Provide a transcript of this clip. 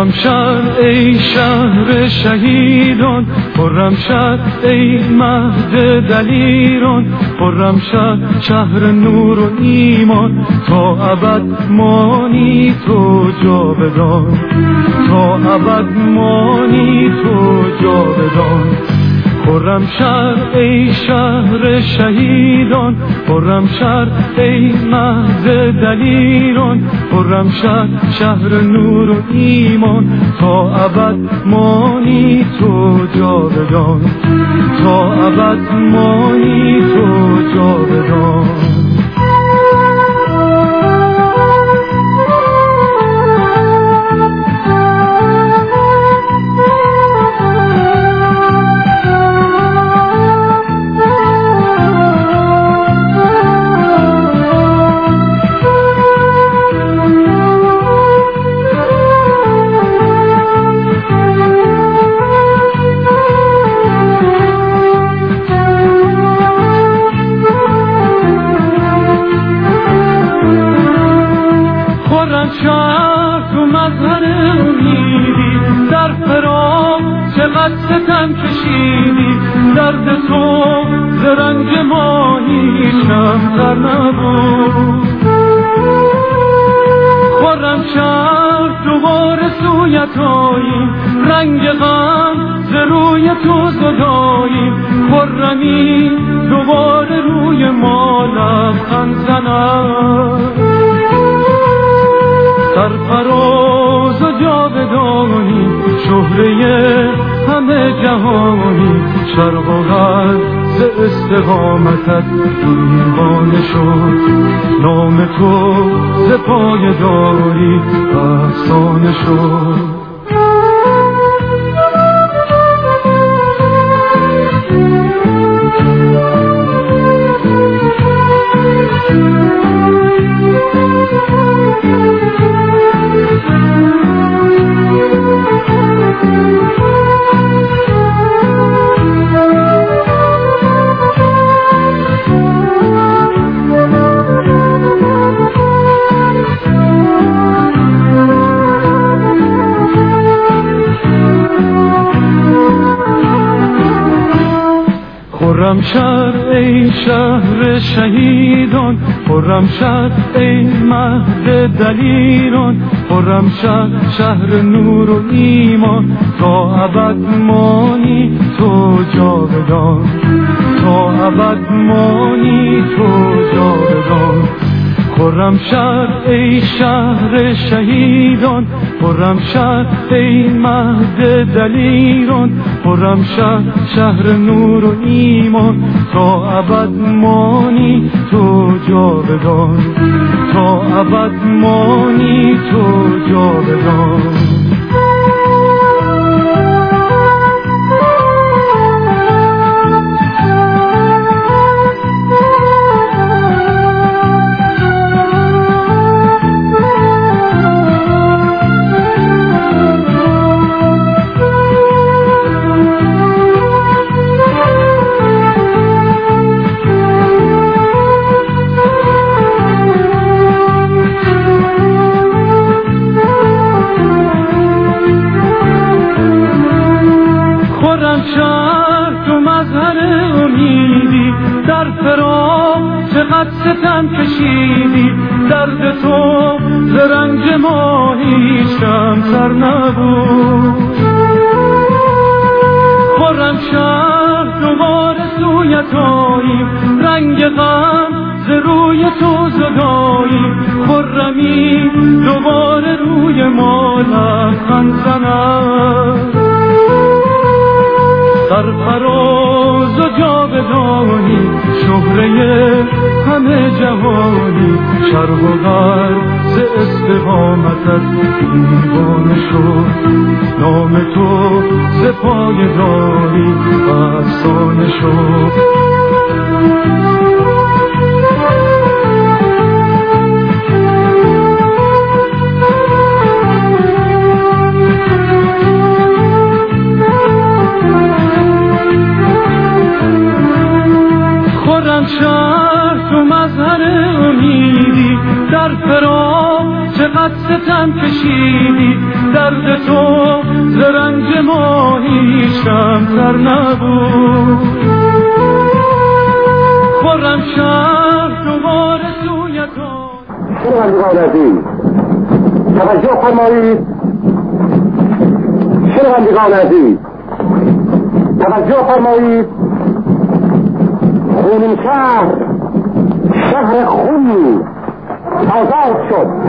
خرم شهر ای شهر شهیدان. خرم شهر ای مهد دلیران. خرم شهر شهر نور و ایمان. تا ابد مانی تو جاودان. تا ابد مانی تو جاودان. خرم شهر ای شهر شهیدان خرم شهر ای مهد دلیران خرم شهر شهر نور و ایمان. تا ابد مانی تو جاودان تا ابد مانی تو جاودان. چقدر ستم کشیدی. درد تو زرنگ ما هیچ کمتر نبود. خورم شهر دوباره سویت رنگ غم ز روی تو زدایی. خرمی دوباره روی ما لبخند سرفراز و جاودانی شهره همه جهانی شرق و غرب ز استقامتت دیوانه شد. نام تو ز پای داری افسانه شد. شهر ای شهر شهیدان خرم شهر ای مهد دلیران خرم شهر شهر نور و ایمان. تا ابد مانی تو جاودان تا ابد مانی تو جاودان. خرم شهر ای شهر شهیدان. خرم شهر ای مهد دلیران. خرم شهر شهر نور و ایمان. تا ابد مانی تو جاودان. تا ابد مانی تو جاودان. چقدر ستم کشیدی؟ درد تو ز رنج ما هیچ سر نبود. خورم شهر دوباره سویت رنگ غم ز روی تو زدایی. خرمی دوباره روی ما زند. سرفراز و جاودانی شهره همه جوانی شرق و غرب ز استقامتت دیوانه شد نام تو ز پای داری افسانه شد چقدر ستم کشیدی. درد تو زرنج ما هیچ کمتر نبود. خورم شهر دوباره سوی تو. توجه فرمایید. شنوندگان عزیز توجه فرمایید. خونین شهر شهر خونی آزاد شد.